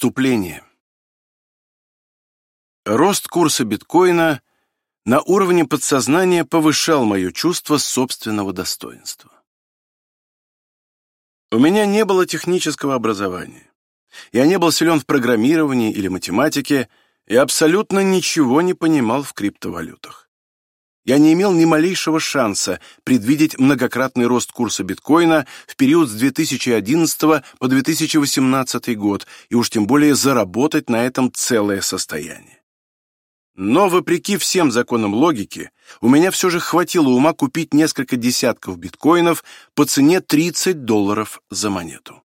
Вступление. Рост курса биткоина на уровне подсознания повышал мое чувство собственного достоинства. У меня не было технического образования. Я не был силен в программировании или математике и абсолютно ничего не понимал в криптовалютах. Я не имел ни малейшего шанса предвидеть многократный рост курса биткоина в период с 2011 по 2018 год и уж тем более заработать на этом целое состояние. Но, вопреки всем законам логики, у меня все же хватило ума купить несколько десятков биткоинов по цене 30 долларов за монету.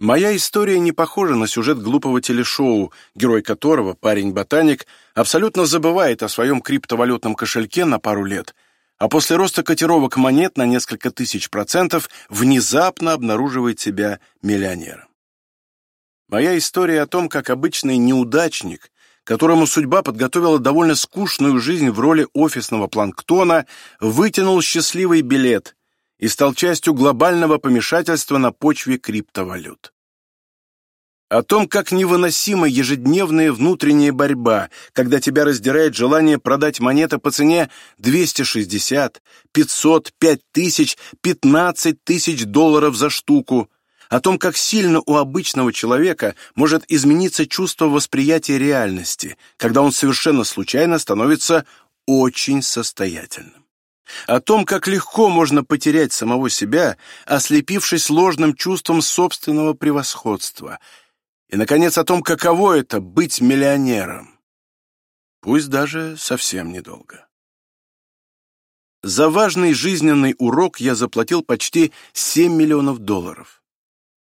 Моя история не похожа на сюжет глупого телешоу, герой которого, парень-ботаник, абсолютно забывает о своем криптовалютном кошельке на пару лет, а после роста котировок монет на несколько тысяч процентов внезапно обнаруживает себя миллионером. Моя история о том, как обычный неудачник, которому судьба подготовила довольно скучную жизнь в роли офисного планктона, вытянул счастливый билет и стал частью глобального помешательства на почве криптовалют. О том, как невыносима ежедневная внутренняя борьба, когда тебя раздирает желание продать монеты по цене 260, 500, 5000, 15 тысяч долларов за штуку, о том, как сильно у обычного человека может измениться чувство восприятия реальности, когда он совершенно случайно становится очень состоятельным. О том, как легко можно потерять самого себя, ослепившись ложным чувством собственного превосходства, и, наконец, о том, каково это — быть миллионером. Пусть даже совсем недолго. За важный жизненный урок я заплатил почти 7 миллионов долларов.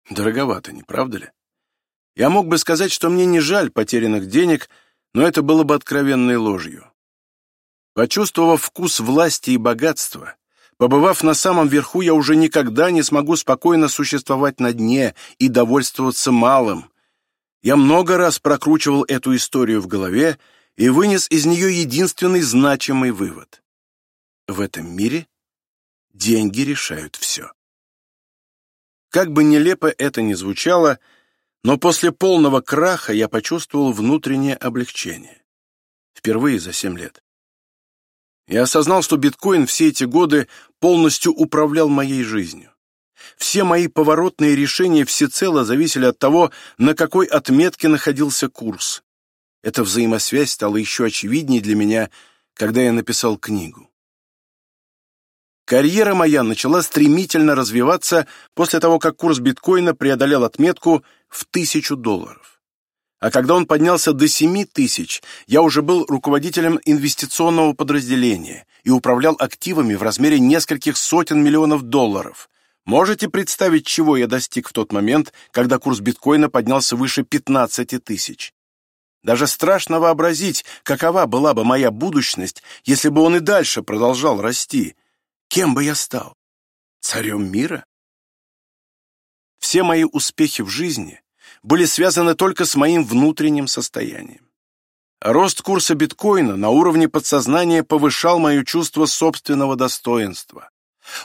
Дороговато, не правда ли? Я мог бы сказать, что мне не жаль потерянных денег, но это было бы откровенной ложью. Почувствовав вкус власти и богатства, побывав на самом верху, я уже никогда не смогу спокойно существовать на дне и довольствоваться малым. Я много раз прокручивал эту историю в голове и вынес из нее единственный значимый вывод. В этом мире деньги решают все. Как бы нелепо это ни звучало, но после полного краха я почувствовал внутреннее облегчение. Впервые за семь лет. Я осознал, что биткоин все эти годы полностью управлял моей жизнью. Все мои поворотные решения всецело зависели от того, на какой отметке находился курс. Эта взаимосвязь стала еще очевиднее для меня, когда я написал книгу. Карьера моя начала стремительно развиваться после того, как курс биткоина преодолел отметку в тысячу долларов. А когда он поднялся до 7 тысяч, я уже был руководителем инвестиционного подразделения и управлял активами в размере нескольких сотен миллионов долларов. Можете представить, чего я достиг в тот момент, когда курс биткоина поднялся выше 15 тысяч? Даже страшно вообразить, какова была бы моя будущность, если бы он и дальше продолжал расти. Кем бы я стал? Царем мира? Все мои успехи в жизни были связаны только с моим внутренним состоянием. Рост курса биткоина на уровне подсознания повышал мое чувство собственного достоинства.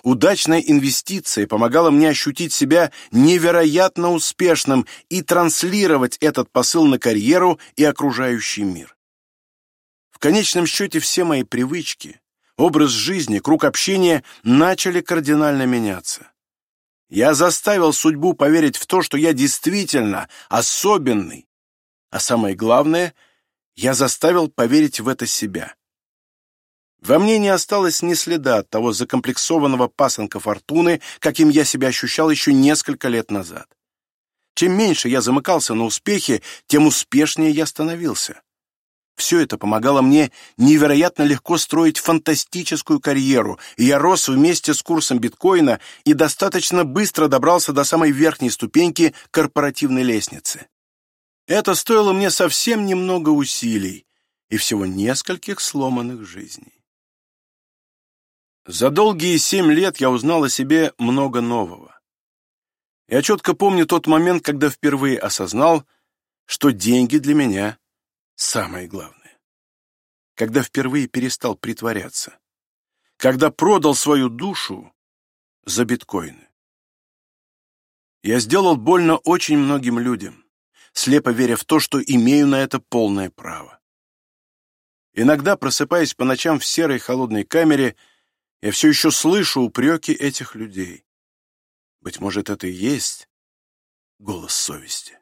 Удачная инвестиция помогала мне ощутить себя невероятно успешным и транслировать этот посыл на карьеру и окружающий мир. В конечном счете все мои привычки, образ жизни, круг общения начали кардинально меняться. Я заставил судьбу поверить в то, что я действительно особенный. А самое главное, я заставил поверить в это себя. Во мне не осталось ни следа от того закомплексованного пасынка фортуны, каким я себя ощущал еще несколько лет назад. Чем меньше я замыкался на успехе, тем успешнее я становился. Все это помогало мне невероятно легко строить фантастическую карьеру, и я рос вместе с курсом биткоина и достаточно быстро добрался до самой верхней ступеньки корпоративной лестницы. Это стоило мне совсем немного усилий и всего нескольких сломанных жизней. За долгие семь лет я узнал о себе много нового. Я четко помню тот момент, когда впервые осознал, что деньги для меня самое главное. Когда впервые перестал притворяться. Когда продал свою душу за биткоины. Я сделал больно очень многим людям. слепо веря в то, что имею на это полное право. Иногда, просыпаясь по ночам в серой холодной камере, я все еще слышу упреки этих людей. Быть может, это и есть голос совести.